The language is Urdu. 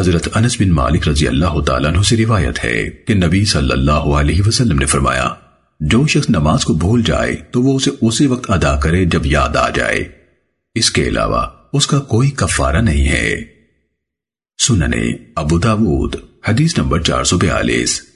حضرت انس بن مالک رضی اللہ تعالیٰ عنہ سے روایت ہے کہ نبی صلی اللہ علیہ وسلم نے فرمایا، جو شخص نماز کو بھول جائے تو وہ اسے اسی وقت ادا کرے جب یاد آ جائے۔ اس کے علاوہ اس کا کوئی کفارہ نہیں ہے۔ سننے ابو داود، حدیث نمبر چار سو بیالیس۔